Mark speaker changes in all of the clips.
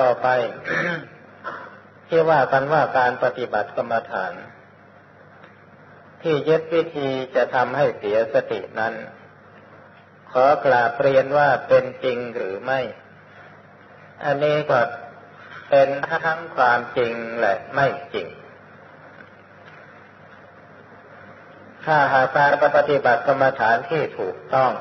Speaker 1: ต่อไป ที่ว่ากันว่าการปฏิบัติกรรมฐาน ที่ยึดวิธีจะทำให้เสียสตินั้น ขอกราบเรียนว่าเป็นจริงหรือไม่ อันนี้ก็เป็นทั้งความจริงและไม่จริง ถ้าหากการปฏิบัติกรรมฐานที่ถูกต้อง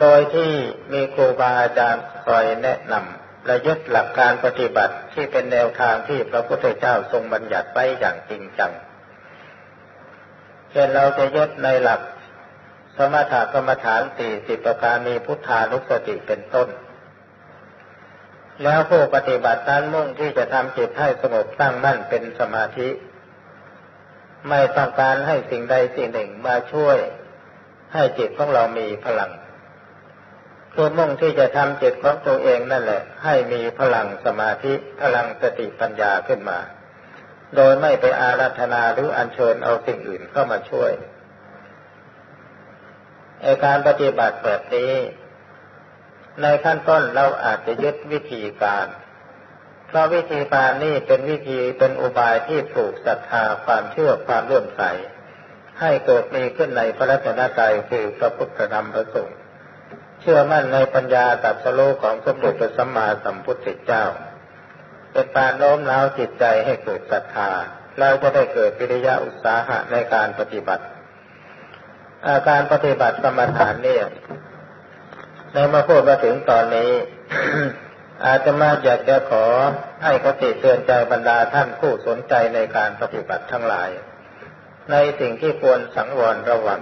Speaker 1: โดยที่มีครูบาอาจารย์คอยแนะนำ และยึดหลักการปฏิบัติที่เป็นแนวทางที่พระพุทธเจ้าทรงบัญญัติไว้อย่างจริงจัง เช่นเราจะยึดในหลักสมถกรรมฐานสี่สิบประการมีพุทธานุสติเป็นต้น แล้วผู้ปฏิบัตินั้นมุ่งที่จะทำจิตให้สงบตั้งมั่นเป็นสมาธิ ไม่ต้องการให้สิ่งใดสิ่งหนึ่งมาช่วย ให้จิตของเรามีพลัง คือมุ่งที่จะทำจิตของตัวเองนั่นแหละ ให้มีพลังสมาธิพลังสติปัญญาขึ้นมา โดยไม่ไปอารัธนาหรืออัญเชิญเอาสิ่งอื่นเข้ามาช่วยไอการปฏิบัติแบบนี้ ในขั้นต้นเราอาจจะยึดวิธีการ เพราะวิธีการนี่เป็นวิธีเป็นอุบายที่ปลูกศรัทธาความเชื่อความเลื่อมใส ให้เกิดมีขึ้นในพระรัตนตรัยคือพระพุทธธรรมพระสงฆ์ เชื่อมั่นในปัญญาตัดสโลของสมเด็จพระสัมมาสัมพุทธเจ้า เป็นการโน้มน้าวจิตใจให้เกิดศรัทธาเราจะได้เกิดปิริยะอุตสาหะในการปฏิบัติ อาการปฏิบัติกรรมฐานเนี่ยในมาพูดมาถึงตอนนี้ อาจจะมาอยากจะขอให้คติเตือนใจบรรดาท่านผู้สนใจในการปฏิบัติทั้งหลาย ในสิ่งที่ควรสังวรระวัง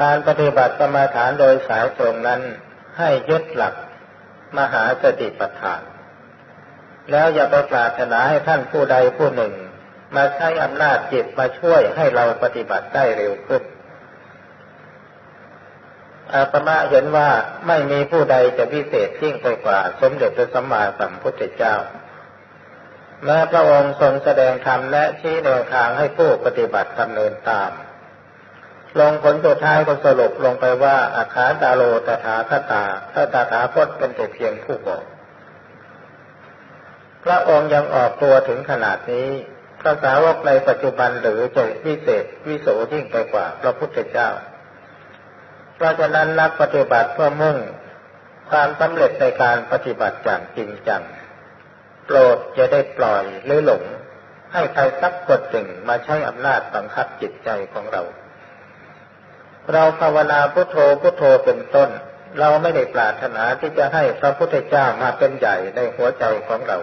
Speaker 1: การปฏิบัติกรรมฐานโดยสายตรงนั้นให้ยึดหลักมหาสติปัฏฐาน แล้วอย่าไปปรารถนาให้ท่านผู้ใดผู้หนึ่ง มาใช้อำนาจจิตมาช่วยให้เราปฏิบัติได้เร็วขึ้น อาตมาเห็นว่าไม่มีผู้ใดจะพิเศษยิ่งไปกว่า สมเด็จพระสัมมาสัมพุทธเจ้าแม้พระองค์ทรงแสดงธรรมและชี้แนวทางให้ผู้ปฏิบัติดำเนินตาม ลงผลตัวท้ายก็สรุปลงไปว่าอาคาตาโลตถาคตาถ้าตถาคตเป็นแต่เพียงผู้บอก พระองค์ยังออกตัวถึงขนาดนี้ พระสาวกในปัจจุบันหรือจะวิเศษวิโสยิ่งไปกว่าพระพุทธเจ้า เพราะฉะนั้นนักปฏิบัติเพื่อมุ่งความสำเร็จในการปฏิบัติอย่างจริงจัง โปรดจะได้ปล่อยหรือหลง ให้ใครสักคนหนึ่งมาใช้อำนาจบังคับจิตใจของเรา เราภาวนาพุทโธพุทโธเป็นต้น เราไม่ได้ปรารถนาที่จะให้พระพุทธเจ้ามาเป็นใหญ่ในหัวใจของเรา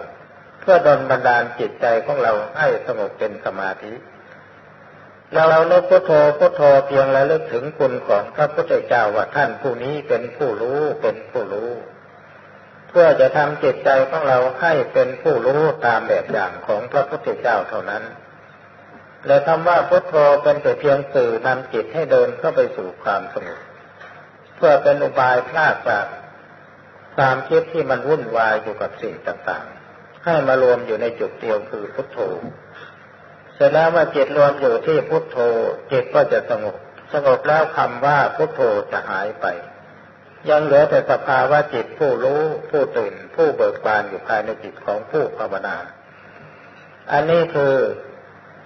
Speaker 1: เพื่อดลบันดาลจิตใจของเราให้สงบเป็นสมาธิเราเราเลิกพุทโธพุทโธเพียงแล้วลึกถึงคุณของพระพุทธเจ้าว่าท่านผู้นี้เป็นผู้รู้เป็นผู้รู้ เพื่อจะทำจิตใจของเราให้เป็นผู้รู้ตามแบบอย่างของพระพุทธเจ้าเท่านั้น และคำว่าพุทโธเป็นแต่เพียงสื่อนำจิตให้เดินเข้าไปสู่ความสงบเพื่อเป็นอุบายพลาดจากความคิดที่มันวุ่นวายอยู่กับสิ่งต่างๆ ให้มารวมอยู่ในจุดเดียวคือพุทโธเสร็จแล้วเมื่อจิตรวมอยู่ที่พุทโธจิตก็จะสงบสงบแล้วคำว่าพุทโธจะหายไป ยังเหลือแต่สภาวะจิตผู้รู้ผู้ตื่นผู้เบิกบานอยู่ภายในจิตของผู้ภาวนา อันนี้คือ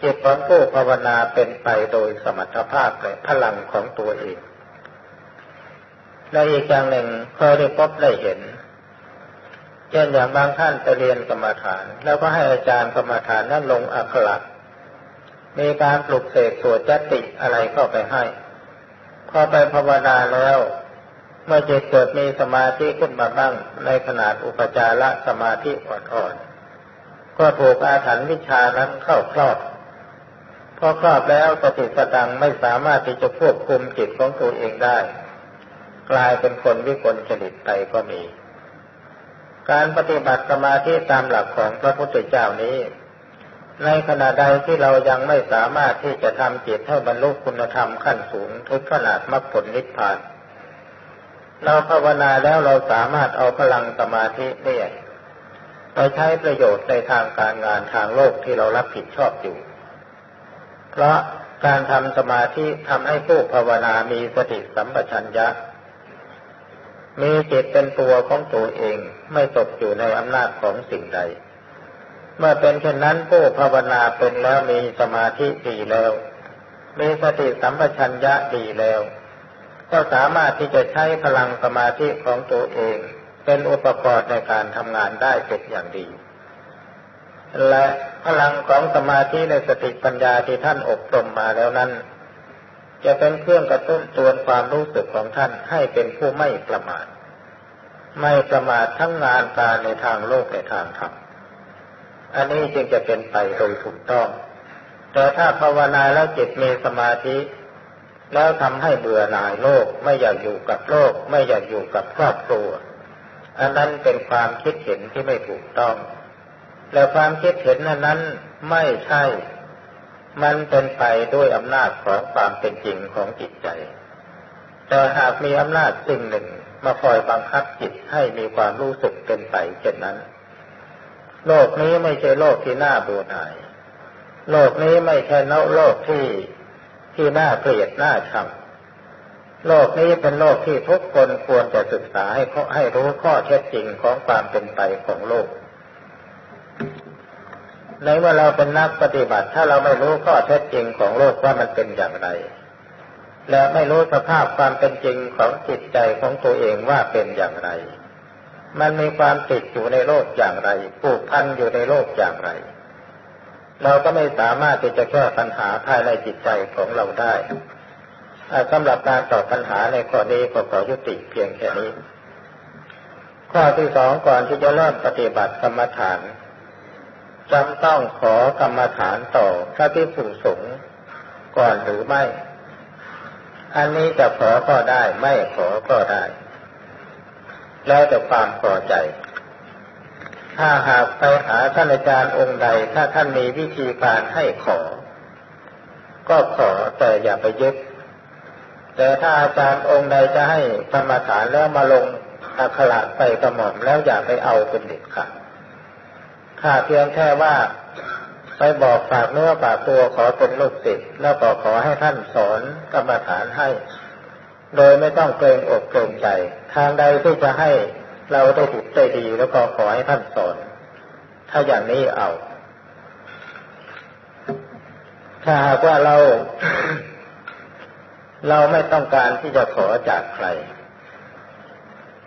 Speaker 1: จิตของผู้ภาวนาเป็นไปโดยสมรรถภาพและพลังของตัวเองและอีกอย่างหนึ่งเคยได้พบได้เห็นเช่นอย่างบางท่านไปเรียนกรรมฐาน แล้วก็ให้อาจารย์กรรมฐานนั้นลงอักขระมีการปลุกเสกสวดจติอะไรเข้าไปให้ พอไปภาวนาแล้ว เมื่อจิตเกิดมีสมาธิขึ้นมาบ้าง ในขนาดอุปจารสมาธิอ่อนๆก็ถูกอาถรรพ์วิชานั้นเข้าครอบ พอครอบแล้วสติสตังไม่สามารถที่จะควบคุมจิตของตัวเองได้ กลายเป็นคนวิกลจริตไปก็มี การปฏิบัติสมาธิตามหลักของพระพุทธเจ้านี้ ในขณะใดที่เรายังไม่สามารถที่จะทำจิตให้บรรลุคุณธรรมขั้นสูงถึงขนาดมรรคผลนิพพาน เราภาวนาแล้วเราสามารถเอาพลังสมาธิเนี่ยไปใช้ประโยชน์ในทางการงานทางโลกที่เรารับผิดชอบอยู่ เพราะการทำสมาธิทำให้ผู้ภาวนามีสติสัมปชัญญะ มีจิตเป็นตัวของตัวเองไม่ตกอยู่ในอำนาจของสิ่งใด เมื่อเป็นเช่นนั้นผู้ภาวนาเป็นแล้วมีสมาธิดีแล้ว มีสติสัมปชัญญะดีแล้ว ก็สามารถที่จะใช้พลังสมาธิของตัวเอง เป็นอุปกรณ์ในการทำงานได้เป็นอย่างดี และ พลังของสมาธิในสติปัญญาที่ท่านอบรมมาแล้วนั้น จะเป็นเครื่องกระตุ้นตวนความรู้สึกของท่านให้เป็นผู้ไม่ประมาท ไม่ประมาททั้งงานการในทางโลกและทางธรรม อันนี้จึงจะเป็นไปโดยถูกต้อง แต่ถ้าภาวนาแล้วจิตมีสมาธิ แล้วทำให้เบื่อหน่ายโลก ไม่อยากอยู่กับโลก ไม่อยากอยู่กับครอบครัว อันนั้นเป็นความคิดเห็นที่ไม่ถูกต้อง และความคิดเห็นนั้นไม่ใช่ มันเป็นไปด้วยอำนาจของความเป็นจริงของจิตใจ แต่หากมีอำนาจสิ่งหนึ่งมาคอยบังคับจิตให้มีความรู้สึกเป็นไปเช่นนั้น โลกนี้ไม่ใช่โลกที่น่าเบื่อหน่าย โลกนี้ไม่ใช่นโลกที่ที่น่าเกลียดน่าชังโลกนี้เป็นโลกที่ทุกคนควรจะศึกษาให้ให้รู้ข้อเท็จจริงของความเป็นไปของโลก ในเมื่อเราเป็นนักปฏิบัติ ถ้าเราไม่รู้ข้อเท็จจริงของโลกว่ามันเป็นอย่างไร และไม่รู้สภาพความเป็นจริงของจิตใจของตัวเองว่าเป็นอย่างไร มันมีความติดอยู่ในโลกอย่างไรผูกพันอยู่ในโลกอย่างไร เราก็ไม่สามารถที่จะแก้ปัญหาภายในจิตใจของเราได้สำหรับการตอบปัญหาในข้อนี้ก็ขอยุติเพียงแค่นี้ ข้อที่สองก่อนที่จะเริ่มปฏิบัติกรรมฐาน จำต้องขอกรรมฐานต่อพระพิสุสงฆ์ก่อนหรือไม่ อันนี้จะขอก็ได้ไม่ขอก็ได้ แล้วแต่ความพอใจ ถ้าหากไปหาท่านอาจารย์องค์ใด ถ้าท่านมีวิธีการให้ขอ ก็ขอแต่อย่าไปยึดแต่ถ้าอาจารย์องค์ใดจะให้กรรมฐานแล้วมาลงอักขระไปกระหม่อมแล้วอย่าไปเอาเป็นเด็ดขาด ถ้าเพียงแค่ว่าไปบอกฝากเนื้อฝากตัวขอเป็นลูกศิษย์แล้วก็ขอให้ท่านสอนกรรมฐานให้ โดยไม่ต้องเกรงอกเกรงใจ ทางใดที่จะให้เราได้ถูกได้ดี แล้วก็ขอให้ท่านสอน ถ้าอย่างนี้เอา ถ้าหากว่าเรา เราไม่ต้องการที่จะขอจากใคร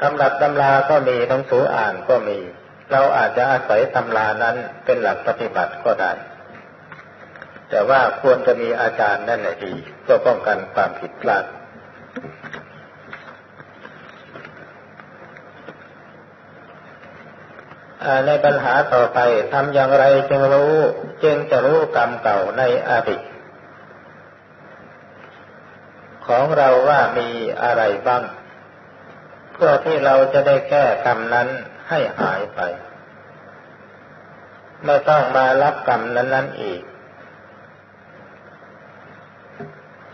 Speaker 1: ตำรับตำราก็มีหนังสืออ่านก็มี เราอาจจะอาศัยตำรานั้นเป็นหลักปฏิบัติก็ได้ แต่ว่าควรจะมีอาจารย์นั่นแหละดีเพื่อป้องกันความผิดพลาด ในปัญหาต่อไปทำอย่างไรจึงรู้ จึงจะรู้กรรมเก่าในอดีตของเราว่ามีอะไรบ้าง เพื่อที่เราจะได้แก้กรรมนั้นให้หายไป ไม่ต้องมารับกรรมนั้น ๆอีก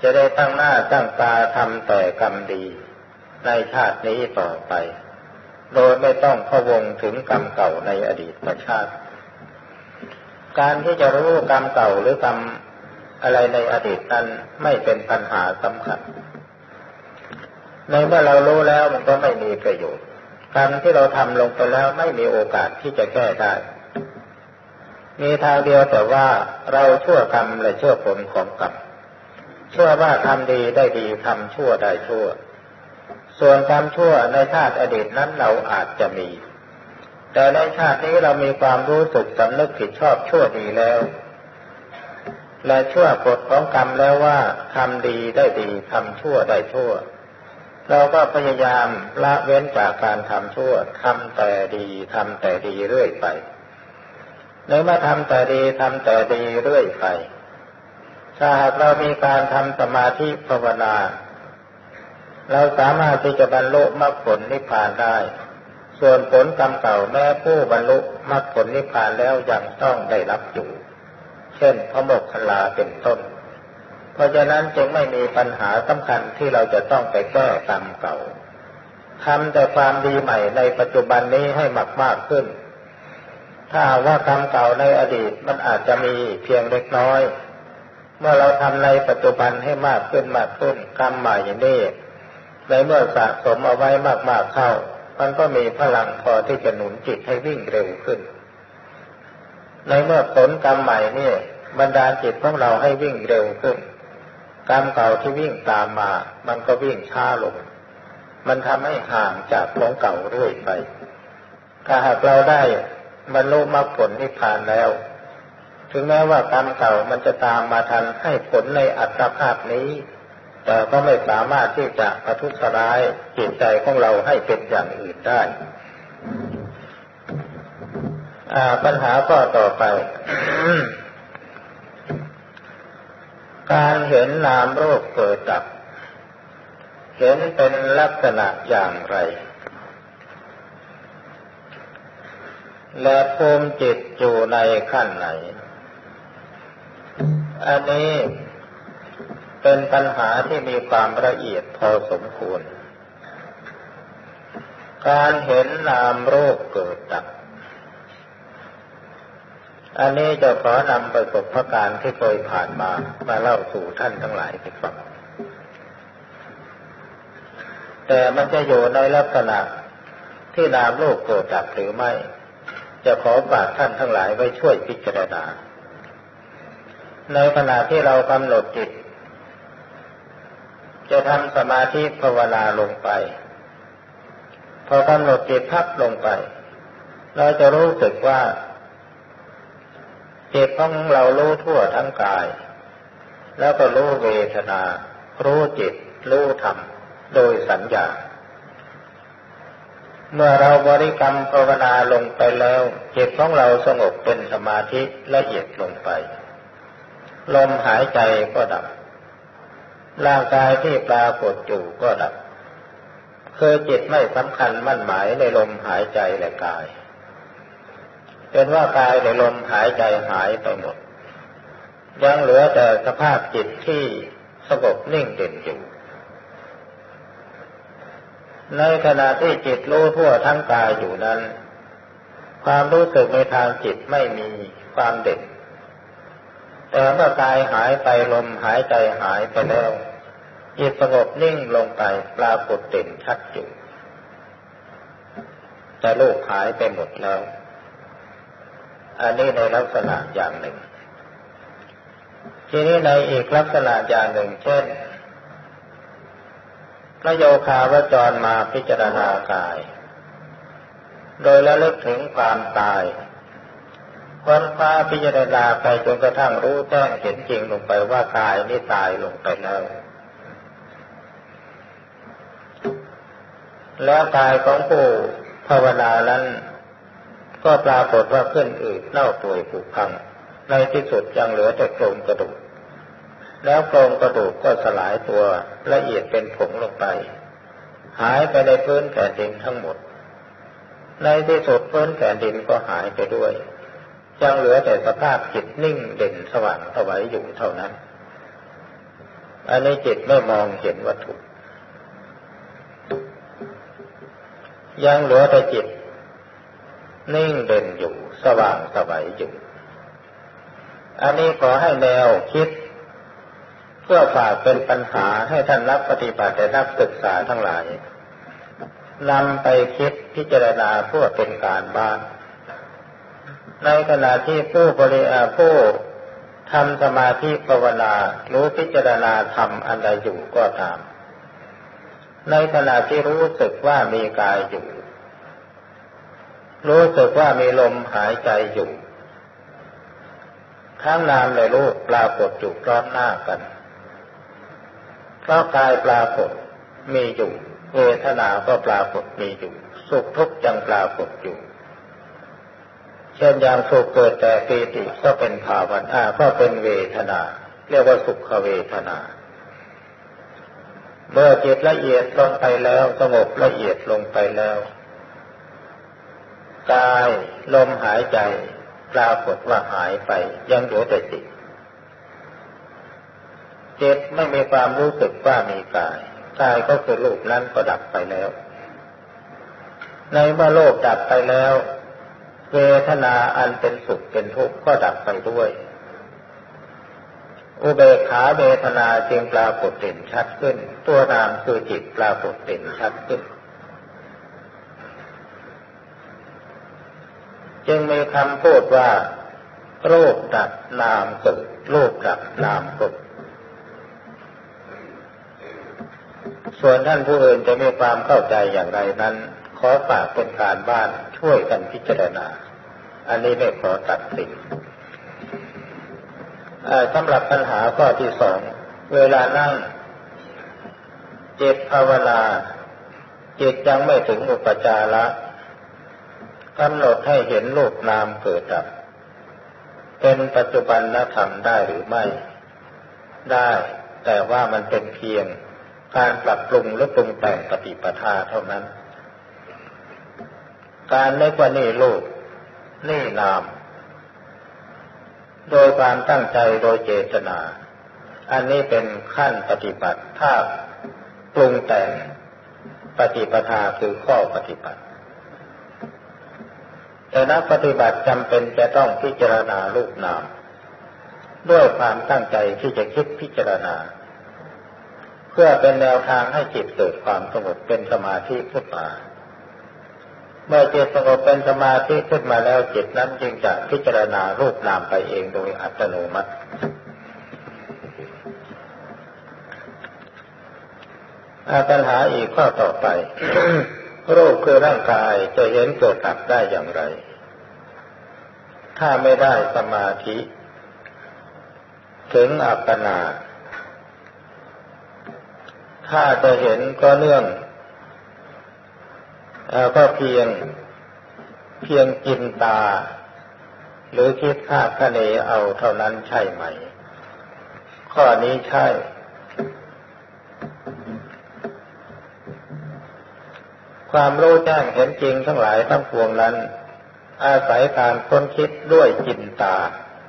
Speaker 1: จะได้ตั้งหน้าตั้งตาทำแต่กรรมดี ในชาตินี้ต่อไป โดยไม่ต้องพะวงถึงกรรมเก่าในอดีตชาติ การที่จะรู้กรรมเก่าหรือกรรมอะไรในอดีตนั้นไม่เป็นปัญหาสำคัญ ในเมื่อเรารู้แล้วมันก็ไม่มีประโยชน์กรรมที่เราทำลงไปแล้วไม่มีโอกาสที่จะแก้ได้ มีทางเดียวแต่ว่าเราชั่วกรรมและชั่วผลของกรรมชั่วว่าทำดีได้ดีทำชั่วได้ชั่ว ส่วนกรรมชั่วในชาติอดีตนั้นเราอาจจะมี แต่ในชาตินี้เรามีความรู้สึกสำนึกผิดชอบชั่วดีแล้ว และชั่วกฎของกรรมแล้วว่าทำดีได้ดีทำชั่วได้ชั่ว เราก็พยายามละเว้นจากการทำชั่วทำแต่ดีทำแต่ดีเรื่อยไป ในเมื่อทำแต่ดีทำแต่ดีเรื่อยไป ถ้าหากเรามีการทำสมาธิภาวนา เราสามารถที่จะบรรลุมรรคผลนิพพานได้ ส่วนผลกรรมเก่าแม้ผู้บรรลุมรรคผลนิพพานแล้วยังต้องได้รับอยู่ เช่นพระโมกขลาเป็นต้น เพราะฉะนั้นจึงไม่มีปัญหาสำคัญที่เราจะต้องไปแก้กรรมเก่าทำแต่ความดีใหม่ในปัจจุบันนี้ให้มากมากขึ้น ถ้าว่ากรรมเก่าในอดีตมันอาจจะมีเพียงเล็กน้อย เมื่อเราทำในปัจจุบันให้มากขึ้นมากขึ้นกรรมใหม่นี้ในเมื่อสะสมเอาไว้มากๆเข้า มันก็มีพลังพอที่จะหนุนจิตให้วิ่งเร็วขึ้น ในเมื่อผลกรรมใหม่นี่บรรดาจิตของเราให้วิ่งเร็วขึ้น กรรมเก่าที่วิ่งตามมา มันก็วิ่งช้าลง มันทำให้ห่างจากของเก่าเรื่อยไป ถ้าหากเราได้ บรรลุมรรคผลนิพพานแล้ว ถึงแม้ว่ากรรมเก่ามันจะตามมาทันให้ผลในอัตภาพนี้ แต่ก็ไม่สามารถที่จะประทุษร้ายจิตใจของเราให้เป็นอย่างอื่นได้ปัญหาข้อต่อไป การเห็นนามโรูปเกิดดับ เห็นเป็นลักษณะอย่างไร และภูมิจิตอยู่ในขั้นไหน อันนี้เป็นปัญหาที่มีความละเอียดพอสมควร การเห็นนามรูปเกิดดับ อันนี้จะขอนำประสบการณ์ที่เคยผ่านมามาเล่าสู่ท่านทั้งหลายให้ฟัง แต่มันจะอยู่ในลักษณะที่นามรูปเกิดดับหรือไม่ จะขอฝากท่านทั้งหลายไว้ช่วยพิจารณา ในขณะที่เรากำหนดจิต จะทำสมาธิภาวนาลงไป พอกำหนดจิตพับลงไป เราจะรู้สึกว่าจิตของเรารู้ทั่วทั้งกาย แล้วก็รู้เวทนา รู้จิต รู้ธรรม โดยสัญญา เมื่อเราบริกรรมภาวนาลงไปแล้วจิตของเราสงบเป็นสมาธิละเอียดลงไป ลมหายใจก็ดับ ร่างกายที่ปรากฏอยู่ก็ดับคือจิตไม่สำคัญมั่นหมายในลมหายใจและกาย เป็นว่ากายในลมหายใจหายไปหมด ยังเหลือแต่สภาพจิตที่สงบนิ่งเด่นอยู่ ในขณะที่จิตรู้ทั่วทั้งกายอยู่นั้น ความรู้สึกในทางจิตไม่มีความเด่นแต่เมื่อกายหายไปลมหายใจหายไปแล้วจิตสงบนิ่งลงไปปรากฏเด่นชัดอยู่แต่ลูกหายไปหมดแล้ว อันนี้ในลักษณะอย่างหนึ่ง ทีนี้ในอีกลักษณะอย่างหนึ่งเช่น ระโยคาวจรมาพิจารณากาย โดยระลึกถึงความตายคนฟ้าพิจารณาไปจนกระทั่งรู้แจ้งเห็นจริงลงไปว่ากายนี่ตายลงไปแล้ว แล้วกายของผู้ภาวนานั้น ก็ปรากฏว่าขึ้นอืดเน่าป่วยผุพัง ในที่สุดยังเหลือแต่โครงกระดูก แล้วโครงกระดูกก็สลายตัวละเอียดเป็นผงลงไป หายไปในพื้นแผ่นดินทั้งหมด ในที่สุดพื้นแผ่นดินก็หายไปด้วย ยังเหลือแต่สภาพจิตนิ่งเด่นสว่างถวายอยู่เท่านั้น อันนี้จิตไม่มองเห็นวัตถุ ยังเหลือแต่จิต นิ่งเด่นอยู่สว่างสวัยอยู่ อันนี้ขอให้แนวคิด เพื่อฝากเป็นปัญหาให้ท่านนักปฏิบัติและนักศึกษาทั้งหลายนำไปคิดพิจารณาเพื่อเป็นการบ้าน ในขณะที่ผู้บริอาผู้ทำสมาธิภาวนารู้พิจารณาทำอันใดอยู่ก็ตาม ในขณะที่รู้สึกว่ามีกายอยู่ รู้สึกว่ามีลมหายใจอยู่ ทั้งนามและรูปปรากฏอยู่พร้อมหน้ากัน เพราะกายปรากฏมีอยู่ เวทนาก็ปรากฏมีอยู่ สุขทุกข์ยังปรากฏอยู่ เช่นอย่างสุขเกิดแต่ปีติก็เป็นภาวนาก็เป็นเวทนา เรียกว่าสุขเวทนา เมื่อจิตละเอียดลงไปแล้วสงบละเอียดลงไปแล้วกายลมหายใจปรากฏว่าหายไปยังเหลือแต่จิต จิตไม่มีความรู้สึกว่ามีกาย กายก็คือรูปนั้นก็ดับไปแล้ว ในเมื่อโลกดับไปแล้ว เวทนาอันเป็นสุขเป็นทุกข์ก็ดับไปด้วย อุเบกขาเวทนาจึงปรากฏเด่นชัดขึ้น ตัวนามคือจิตปรากฏเด่นชัดขึ้น จึงมีคำพูดว่ารูปดับนามเกิดรูปดับนามเกิด ส่วนท่านผู้อื่นจะมีความเข้าใจอย่างไรนั้น ขอฝากเป็นการบ้านช่วยกันพิจารณา อันนี้ไม่ขอตัดสินสำหรับปัญหาข้อที่สอง เวลานั่งเจตภาวนาจิตยังไม่ถึงอุปจาระกำหนดให้เห็นรูปนามเกิดดับ เป็นปัจจุบันนธรรมได้หรือไม่ ได้ แต่ว่ามันเป็นเพียง การปรับปรุงหรือปรุงแต่งปฏิปทาเท่านั้น การนึกว่านี่รูปนี่นาม โดยความตั้งใจโดยเจตนา อันนี้เป็นขั้นปฏิบัติถ้าปรุงแต่งปฏิปทาคือข้อปฏิบัติ แต่นักปฏิบัติจำเป็นจะต้องพิจารณาลูกนาม ด้วยความตั้งใจที่จะคิดพิจารณา พื่อเป็นแนวทางให้จิตเกิดความสงบเป็นสมาธิขึ้นมา เมื่อจิตสงบเป็นสมาธิขึ้นมาแล้วจิตนั้นจึงจะพิจารณารูปนามไปเองโดยอัตโนมัติ ปัญหาอีกข้อต่อไปโรูปคือร่างกายจะเห็นเกิดดับได้อย่างไร ถ้าไม่ได้สมาธิ ถึงอัปปนา ถ้าจะเห็นก็เนื่องก็เพียงเพียงกินตา หรือคิดคาดคะเนเอาเท่านั้นใช่ไหม ข้อนี้ใช่ ความรู้แจ้งเห็นจริงทั้งหลายทั้งปวงนั้น อาศัยการค้นคิดด้วยจินตา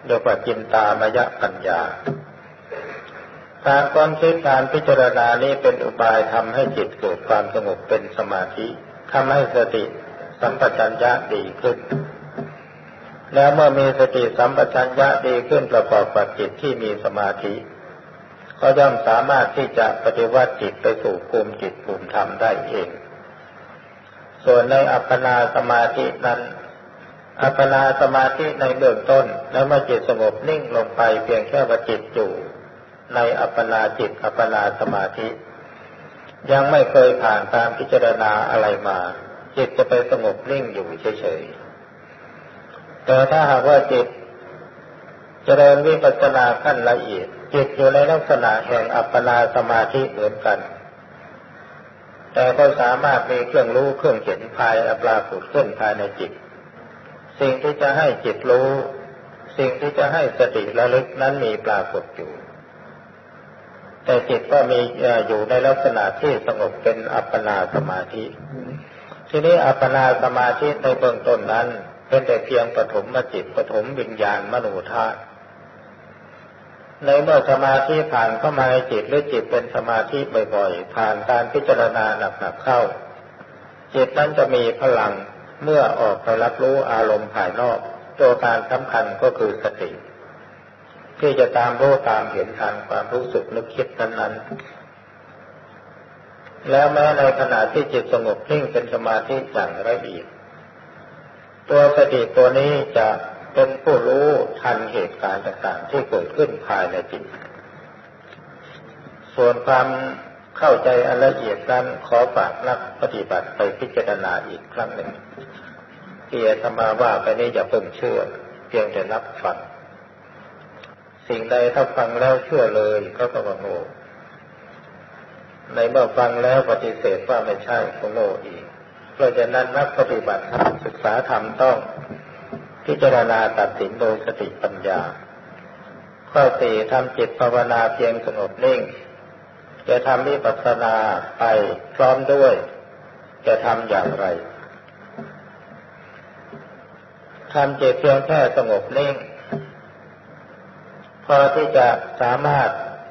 Speaker 1: เรียกว่าจินตามยะปัญญา การค้นคิดการพิจารณานี้เป็นอุบายทำให้จิตเกิดความสงบเป็นสมาธิทำให้สติสัมปชัญญะดีขึ้น แล้วเมื่อมีสติสัมปชัญญะดีขึ้นประกอบกับจิตที่มีสมาธิ ก็ย่อมสามารถที่จะปฏิวัติจิตไปสู่ภูมิจิตภูมิธรรมได้เอง ส่วนในอัปปนาสมาธินั้น อัปปนาสมาธิในเบื้องต้น แล้วเมื่อจิตสงบนิ่งลงไปเพียงแค่ว่าจิตอยู่ ในอัปปนาจิตอัปปนาสมาธิ ยังไม่เคยผ่านการพิจารณาอะไรมา จิตจะไปสงบนิ่งอยู่เฉยๆแต่ถ้าหากว่าจิตจเจริญวิปัสสนาขั้นละเอียด จิตอยู่ในลักษณะแห่งอัปปนาสมาธิเหมือนกัน แต่ก็สามารถมีเครื่องรู้เครื่องเห็นภายปรากฏขึ้นภายในจิต สิ่งที่จะให้จิตรู้ สิ่งที่จะให้สติระลึกนั้นมีปรากฏอยู่ แต่จิตก็มีอยู่ในลักษณะที่สงบเป็นอัปปนาสมาธิ ทีนี้อัปปนาสมาธิในเบื้องต้นนั้น เป็นแต่เพียงปฐมจิตปฐมวิญญาณมโนธาตุในเมื่อสมาธิผ่านเข้ามาในจิตหรือจิตเป็นสมาธิบ่อยๆ ผ่านการพิจารณาหนักๆเข้า จิตนั้นจะมีพลังเมื่อออกไปรับรู้อารมณ์ภายนอก ตัวการสำคัญก็คือสติ ที่จะตามรู้ตามเห็นทางความรู้สึกนึกคิดนั้นๆ แล้วแม้ในขณะที่จิตสงบนิ่งเป็นสมาธิอย่างละเอียดตัวสติตัวนี้จะเป็นผู้รู้ทันเหตุการณ์ต่างๆ ที่เกิดขึ้นภายในจิต ส่วนความเข้าใจอันละเอียดนั้นขอฝากนักปฏิบัติไปพิจารณาอีกครั้งหนึ่งที่ธรรมาว่าไปนี้อย่าเพิ่งเชื่อ เพียงแต่รับฟัง สิ่งใดถ้าฟังแล้วเชื่อเลยก็ก็ว่าโง่ในเมื่อฟังแล้วปฏิเสธว่าไม่ใช่ก็โง่อีก เพราะฉะนั้นนักปฏิบัติธรรมศึกษาธรรมต้อง พิจารณาตัดสินโดยสติปัญญา ข้อสี่ทำจิตภาวนาเพียงสงบนิ่ง จะทำวิปัสสนาไปพร้อมด้วย จะทำอย่างไรทำจิตเพียงแค่สงบนิ่ง พอที่จะสามารถ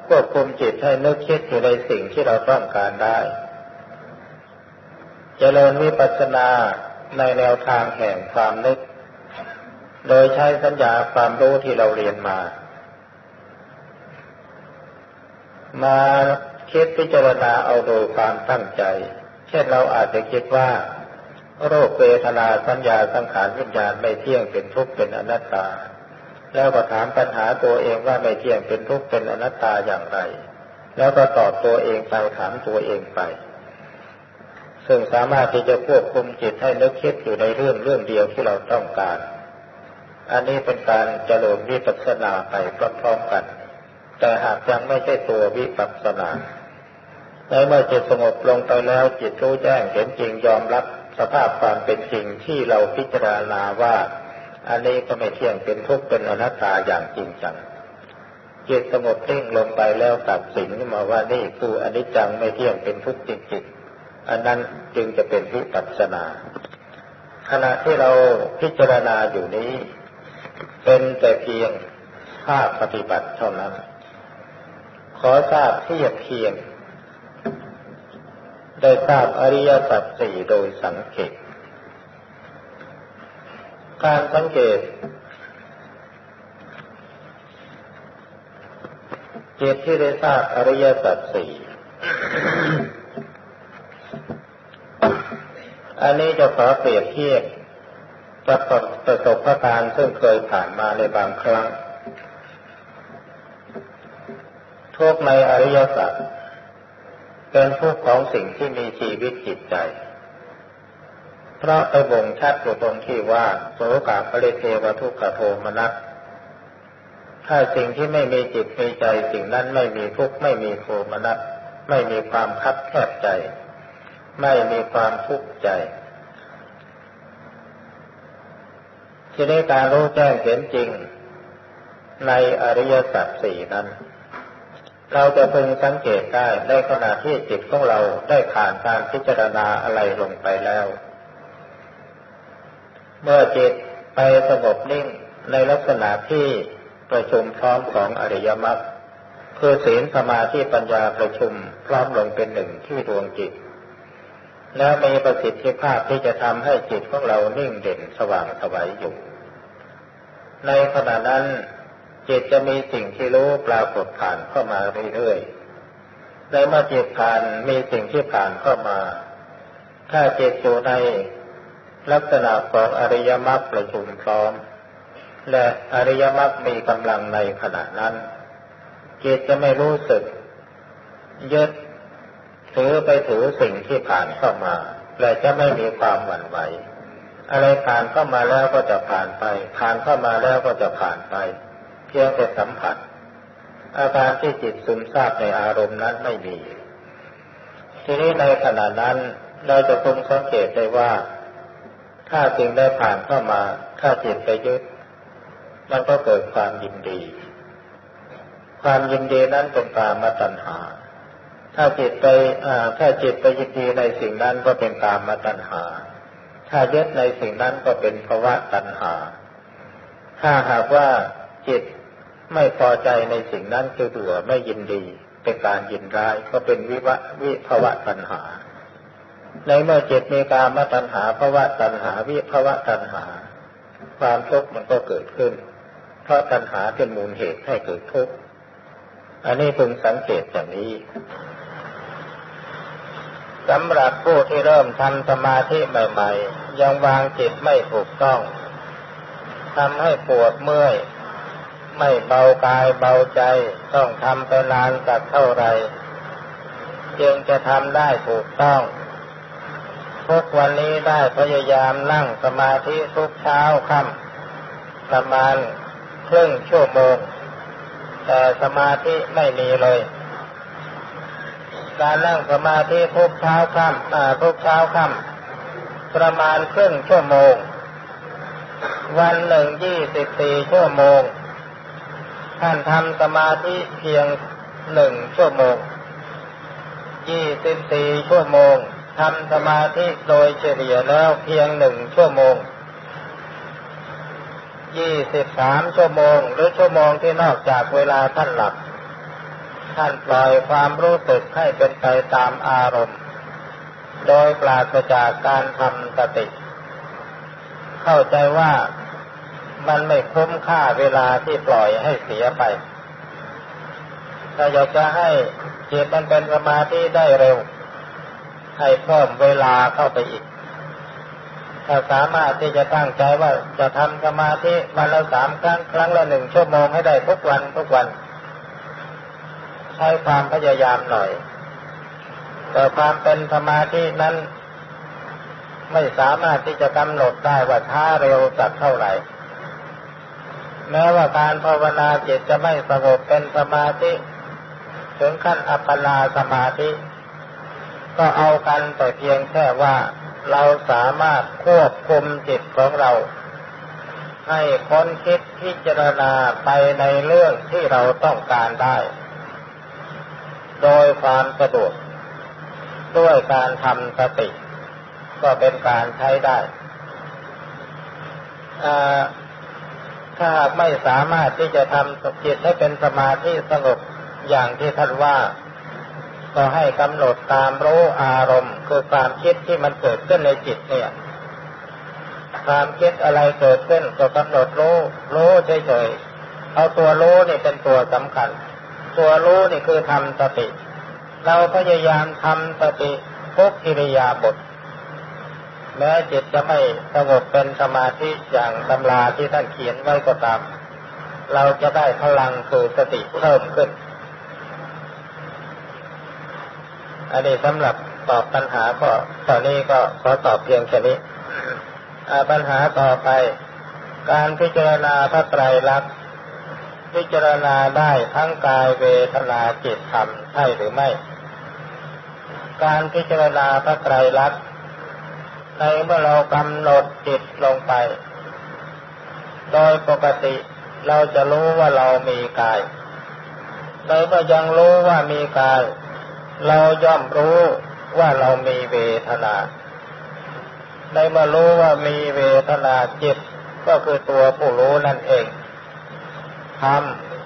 Speaker 1: ควบคุมจิตให้นึกคิดอยู่ในสิ่งที่เราต้องการได้จเจริญวิปัสสนาในแนวทางแห่งความนึก โดยใช้สัญญาความรู้ที่เราเรียนมา มาคิดพิจารณาเอาโดยความตั้งใจ เช่นเราอาจจะคิดว่า โรคเวทนาสัญญาสังขารวิญญาณไม่เที่ยงเป็นทุกข์เป็นอนัตตา แล้วก็ถามปัญหาตัวเองว่าไม่เที่ยงเป็นทุกข์เป็นอนัตตาอย่างไร แล้วก็ตอบตัวเองไปถามตัวเองไป ซึ่งสามารถที่จะควบคุมจิตให้นึกคิดอยู่ในเรื่องเรื่องเดียวที่เราต้องการ อันนี้เป็นการเจริญวิปัสสนาไปพร้อมๆกัน แต่หากยังไม่ใช่ตัววิปัสสนาในเมื่อจิตสงบลงไปแล้วจิตรู้แจ้งเห็นจริงยอมรับสภาพความเป็นจริงที่เราพิจารณาว่า อันนี้ก็ไม่เที่ยงเป็นทุกข์เป็นอนัตตาอย่างจริงจังจิตสงบนิ่งลงไปแล้วตัดสินมาว่านี่คืออนิจจังไม่เที่ยงเป็นทุกข์จริงๆ อันนั้นจึงจะเป็นวิปัสสนา ขณะที่เราพิจารณาอยู่นี้ เป็นแต่เพียงภาพปฏิบัติเท่านั้น ขอทราบเทียบเคียงได้ทราบอริยสัจสี่โดยสังเกต การสังเกตจิตที่ได้ทราบอริยสัจสี่อันนี้จะขอเปรียบเทียบกับประสบการณ์ซึ่งเคยผ่านมาในบางครั้ง ทุกในอริยสัจเป็นทุกของสิ่งที่มีชีวิตจิตใจ เพราะไปบ่งชัดอยู่ตรงที่ว่าโสกาปริเทวทุกขโทมนัสถ้าสิ่งที่ไม่มีจิตมีใจสิ่งนั้นไม่มีทุกข์ไม่มีโทมนัสไม่มีความคับแคบใจ ไม่มีความทุกข์ใจที่ได้การรู้แจ้งเห็นจริง ในอริยสัจสี่นั้น เราจะพึงสังเกตได้ในขณะที่จิตของเราได้ผ่านการพิจารณาอะไรลงไปแล้ว เมื่อจิตไปสงบนิ่งในลักษณะที่ประชุมพร้อมของอริยมรรคคือศีลสมาธิปัญญาประชุมพร้อมลงเป็นหนึ่งที่ดวงจิต แล้วมีประสิทธิภาพที่จะทำให้จิตของเรานิ่งเด่นสว่างสวัยอยู่ ในขณะนั้นจิตจะมีสิ่งที่รู้ปรากฏผ่านเข้ามาเรื่อยๆในเมื่อจิตผ่านมีสิ่งที่ผ่านเข้ามา ถ้าจิตอยู่ใน ลักษณะของอริยมรรคประชุมพร้อม และอริยมรรคมีกำลังในขณะนั้นจิตจะไม่รู้สึกยึดถือไปถือสิ่งที่ผ่านเข้ามา และจะไม่มีความหวั่นไหว อะไรผ่านเข้ามาแล้วก็จะผ่านไป ผ่านเข้ามาแล้วก็จะผ่านไป เพียงแต่สัมผัส อาการที่จิตซึมซาบในอารมณ์นั้นไม่มี ทีนี้ในขณะนั้นเราจะคงสังเกตได้ว่า ถ้าสิ่งได้ผ่านเข้ามาถ้าจิตไปยึดมันก็เกิดความยินดี ความยินดีนั้นเป็นกามตัณหา ถ้าจิตไปถ้าจิตไปยินดีในสิ่งนั้นก็เป็นกามตัณหา ถ้ายึดในสิ่งนั้นก็เป็นภาวะตัณหา ถ้าหากว่าจิตไม่พอใจในสิ่งนั้นคือเบื่อไม่ยินดี เป็นการยินร้ายก็เป็นวิวะวิภวะตัณหา ในเมื่อจิตมีการมาตัณหาภาวะตัณหาวิภาวะตัณหา ความทุกข์มันก็เกิดขึ้น เพราะตัณหาเป็นมูลเหตุให้เกิดทุกข์อันนี้เพึงสังเกตอย่างนี้สำหรับผู้ที่เริ่มทำสมาธิใหม่ๆ ยังวางจิตไม่ถูกต้องทำให้ปวดเมื่อย ไม่เบากายเบาใจ ต้องทำไปนานสักเท่าไร จึงจะทำได้ถูกต้อง ทุกวันนี้ได้พยายามนั่งสมาธิทุกเช้าค่ำประมาณครึ่งชั่วโมง แต่สมาธิไม่มีเลย การนั่งสมาธิทุกเช้าค่ำทุกเช้าค่ำประมาณครึ่งชั่วโมง วันหนึ่งยี่สิบสี่ชั่วโมง ท่านทำสมาธิเพียงหนึ่งชั่วโมงยี่สิบสี่ชั่วโมง ทำสมาธิโดยเฉลี่ยแล้วเพียงหนึ่งชั่วโมง ยี่สิบสามชั่วโมง หรือชั่วโมงที่นอกจากเวลาท่านหลับ ท่านปล่อยความรู้สึกให้เป็นไปตามอารมณ์ โดยปราศจากการทำสติ เข้าใจว่ามันไม่คุ้มค่าเวลาที่ปล่อยให้เสียไป ถ้าอยากจะให้จิตมันเป็นสมาธิได้เร็ว ให้เพิ่มเวลาเข้าไปอีก ถ้าสามารถที่จะตั้งใจว่าจะทำสมาธิวันละสามครั้งครั้งละหนึ่งชั่วโมงให้ได้ทุกวันทุกวัน ใช้ความพยายามหน่อย แต่ความเป็นสมาธินั้น ไม่สามารถที่จะกำหนดได้ว่าช้าเร็วสักเท่าไหร่แม้ว่าการภาวนาจิตจะไม่สงบเป็นสมาธิ ถึงขั้นอัปปนาสมาธิ ก็เอากันแต่เพียงแค่ว่าเราสามารถควบคุมจิตของเรา ให้ค้นคิดพิจารณาไปในเรื่องที่เราต้องการได้ โดยความสะดวกด้วยการทำสติ ก็เป็นการใช้ได้ ถ้าหากไม่สามารถที่จะทำจิตให้เป็นสมาธิสงบอย่างที่ท่านว่า ก็ให้กำหนดตามรู้อารมณ์ คือความคิดที่มันเกิดขึ้นในจิตเนี่ย ความคิดอะไรเกิดขึ้นก็กำหนดรู้รู้เฉยๆเอาตัวรู้นี่เป็นตัวสำคัญ ตัวรู้นี่คือทำสติ เราพยายามทำสติทุกอิริยาบถแม้จิตจะไม่สงบเป็นสมาธิอย่างตำราที่ท่านเขียนไว้ก็ตาม เราจะได้พลังคือสติเพิ่มขึ้น อันนี้สำหรับตอบปัญหาก็ตอนนี้ก็ขอตอบเพียงแค่นี้ปัญหาต่อไป การพิจารณาพระไตรลักษณ์พิจารณาได้ทั้งกายเวทนาจิตธรรมใช่หรือไม่ การพิจารณาพระไตรลักษณ์ในเมื่อเรากำหนดจิตลงไป โดยปกติเราจะรู้ว่าเรามีกายในเมื่อยังรู้ว่ามีกาย เราย่อมรู้ว่าเรามีเวทนา ในเมื่อรู้ว่ามีเวทนาจิตก็คือตัวผู้รู้นั่นเองท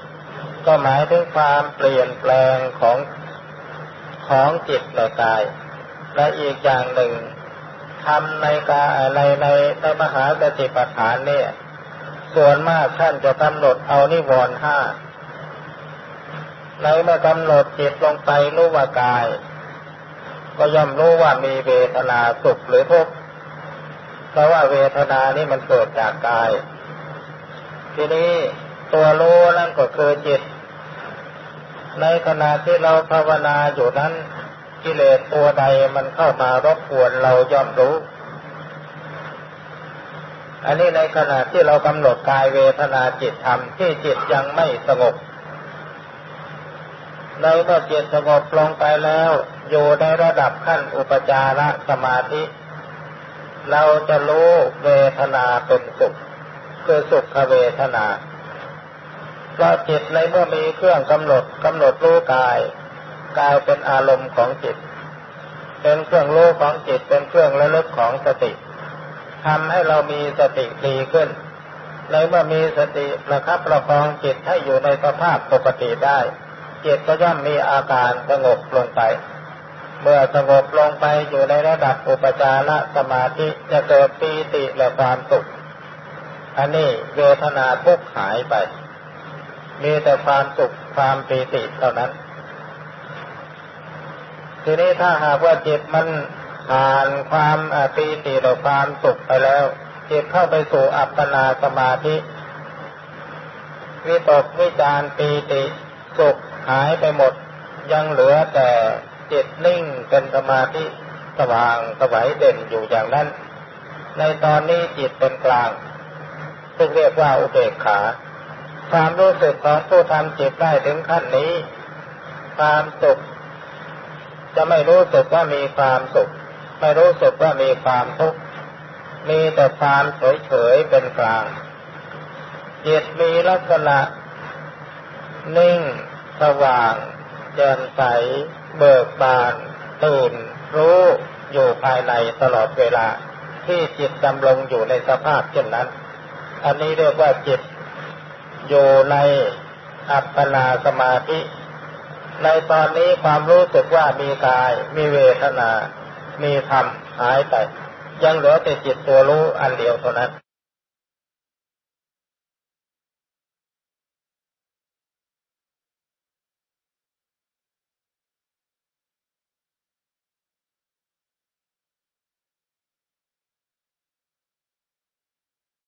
Speaker 1: ำก็หมายถึงความเปลี่ยนแปลงของของจิตในกาย และอีกอย่างหนึ่งทำในกาในในในมหาสติปัฏฐานเนี่ย ส่วนมากท่านจะกำหนดเอานิวรณ์ห้า ในเมื่อกำหนดจิตลงไปรู้ว่ากาย ก็ย่อมรู้ว่ามีเวทนาสุขหรือทุกข์เพราะว่าเวทนานี่มันเกิดจากกาย ทีนี้ตัวรู้นั่นก็คือจิต ในขณะที่เราภาวนาอยู่นั้นกิเลสตัวใดมันเข้ามารบกวนเราย่อมรู้ อันนี้ในขณะที่เรากำหนดกายเวทนาจิตธรรมที่จิตยังไม่สงบ ในเมื่อจิตสงบลงไปแล้ว อยู่ในระดับขั้นอุปจารสมาธิ เราจะรู้เวทนาเป็นสุข คือสุขเวทนาเพราะจิตในเมื่อมีเครื่องกำหนดกำหนดรู้กายกายเป็นอารมณ์ของจิต เป็นเครื่องรู้ของจิตเป็นเครื่องระลึกของสติทำให้เรามีสติดีขึ้นในเมื่อมีสติประคับประคองจิตให้อยู่ในสภาพปกติได้ จิตก็ย่อมมีอาการสงบลงไป เมื่อสงบลงไปอยู่ในระดับอุปจารสมาธิจะเกิดปีติและความสุข อันนี้เวทนาทุกหายไป มีแต่ความสุขความปีติเท่านั้น ทีนี้ถ้าหากว่าจิตมันผ่านความปีติหรือความสุขไปแล้ว จิตเข้าไปสู่อัปปนาสมาธิวิตกวิจารปีติสุข หายไปหมด ยังเหลือแต่จิตนิ่งเป็นสมาธิสว่างสวัยเด่นอยู่อย่างนั้น ในตอนนี้จิตเป็นกลาง ซึ่งเรียกว่าอุเบกขา ความรู้สึกของผู้ทำจิตได้ถึงขั้นนี้ ความสุข จะไม่รู้สึกว่ามีความสุข ไม่รู้สึกว่ามีความทุกข์มีแต่ความเฉยๆเป็นกลางจิตมีลักษณะนิ่ง สว่างแจ่มใส เบิกบานตื่นรู้อยู่ภายในตลอดเวลา ที่จิตดำรงอยู่ในสภาพเช่นนั้น อันนี้เรียกว่าจิตอยู่ในอัปปนาสมาธิ ในตอนนี้ความรู้สึกว่ามีกาย มีเวทนา มีธรรมหายไป ยังเหลือแต่จิตตัวรู้อันเดียวเท่านั้น